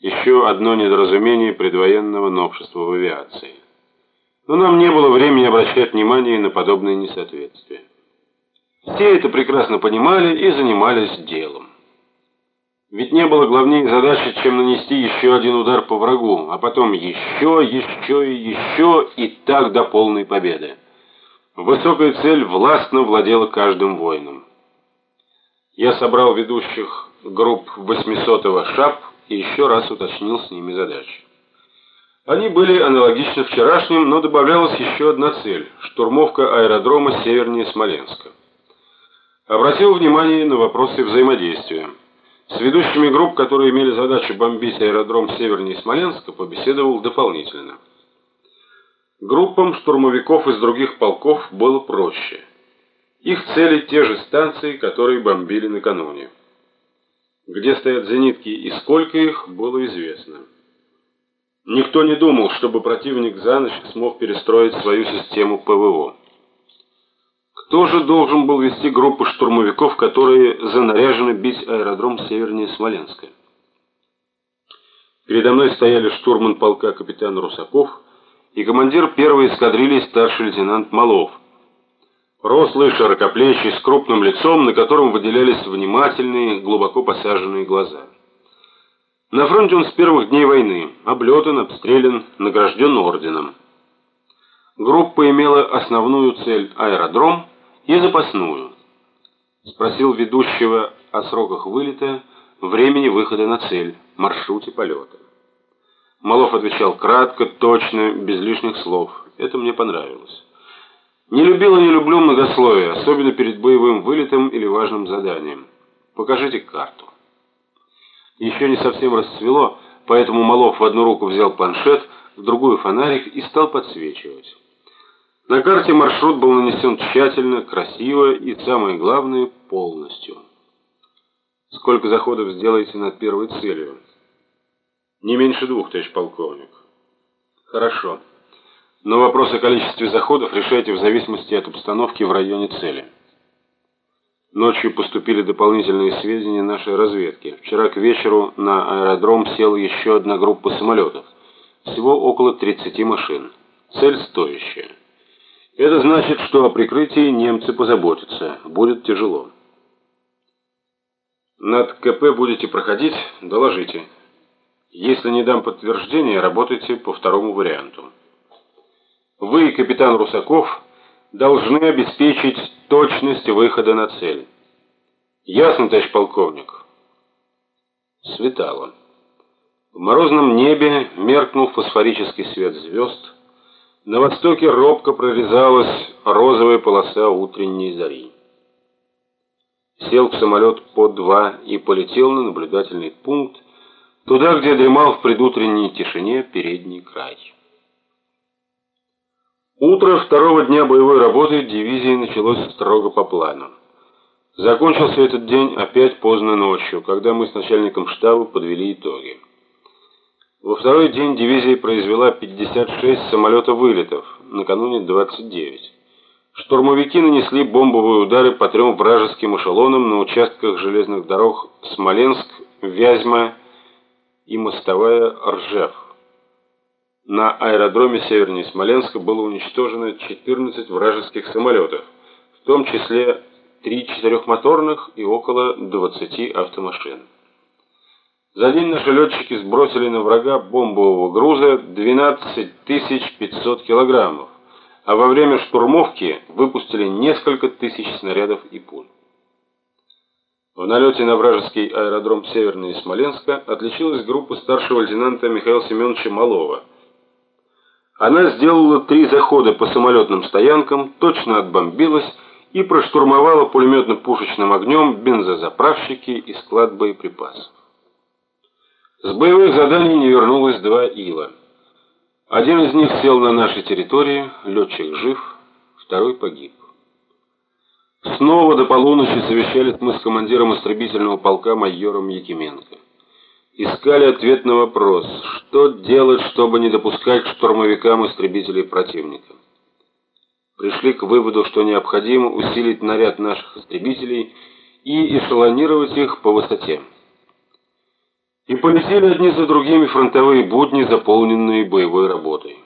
Еще одно недоразумение предвоенного новшества в авиации. Но нам не было времени обращать внимание на подобные несоответствия. Все это прекрасно понимали и занимались делом. Ведь не было главнее задачи, чем нанести еще один удар по врагу, а потом еще, еще и еще, и так до полной победы. Высокая цель властно владела каждым воином. Я собрал ведущих групп 800-го ШАП и еще раз уточнил с ними задачи. Они были аналогичны вчерашним, но добавлялась еще одна цель – штурмовка аэродрома севернее Смоленска. Обратил внимание на вопросы взаимодействия. С ведущими групп, которые имели задачу бомбить аэродром севернее Смоленска, побеседовал дополнительно. Группам штурмовиков из других полков было проще. Их цели те же станции, которые бомбили накануне. Где стоят зенитки и сколько их, было известно. Никто не думал, чтобы противник за ночь смог перестроить свою систему ПВО. Кто же должен был вести группу штурмовиков, которые занаряжены бить аэродром севернее Смоленска? Передо мной стояли штурман полка капитан Русаков и командир первой эскадрильи старший лейтенант Малов. Рослый, широкоплечий, с крупным лицом, на котором выделялись внимательные, глубоко посаженные глаза. На фронте он с первых дней войны, облетан, обстрелян, награжден орденом. Группа имела основную цель аэродром и запасную. Спросил ведущего о сроках вылета, времени выхода на цель, маршруте полета. Малов отвечал кратко, точно, без лишних слов. Это мне понравилось. Не любил и не люблю многословие, особенно перед боевым вылетом или важным заданием. Покажите карту. Еще не совсем расцвело, поэтому Малов в одну руку взял планшет, в другую фонарик и стал подсвечивать. На карте маршрут был нанесен тщательно, красиво и, самое главное, полностью. Сколько заходов сделаете над первой целью? Не меньше двух, товарищ полковник. Хорошо. Но вопрос о количестве заходов решайте в зависимости от обстановки в районе цели. Ночью поступили дополнительные сведения нашей разведки. Вчера к вечеру на аэродром села еще одна группа самолетов. Всего около 30 машин. Цель стоящая. Это значит, что о прикрытии немцы позаботятся. Будет тяжело. Над КП будете проходить, доложите. Если не дам подтверждения, работайте по второму варианту. Вы, капитан Русаков, должны обеспечить точность выхода на цель. Ясно, товарищ полковник? Светало. В морозном небе меркнул фосфорический свет звезд. На востоке робко прорезалась розовая полоса утренней зари. Сел в самолет по два и полетел на наблюдательный пункт, туда, где дремал в предутренней тишине передний край. Утро второго дня боевой работы дивизии началось строго по плану. Закончился этот день опять поздно ночью, когда мы с начальником штаба подвели итоги. Во второй день дивизия произвела 56 самолета-вылетов, накануне 29. Штурмовики нанесли бомбовые удары по трем вражеским эшелонам на участках железных дорог Смоленск, Вязьма и мостовая Ржев. На аэродроме севернее Смоленска было уничтожено 14 вражеских самолетов, в том числе 3 четырехмоторных и около 20 автомашин. За день наши летчики сбросили на врага бомбового груза 12 500 килограммов, а во время штурмовки выпустили несколько тысяч снарядов и пуль. В налете на вражеский аэродром севернее Смоленска отличилась группа старшего лейтенанта Михаила Семеновича Малова. Она сделала три захода по самолетным стоянкам, точно отбомбилась и проштурмовала пулеметно-пушечным огнем бензозаправщики и склад боеприпасов. С боевых заданий не вернулось два ила. Один из них сел на нашей территории, летчик жив, второй погиб. Снова до полуночи совещались мы с командиром истребительного полка майором Якименко. Искали ответ на вопрос, что делать, чтобы не допускать штурмовикам истребителей противника. Пришли к выводу, что необходимо усилить наряд наших истребителей и эшелонировать их по высоте. И полетели одни за другими фронтовые будни, заполненные боевой работой.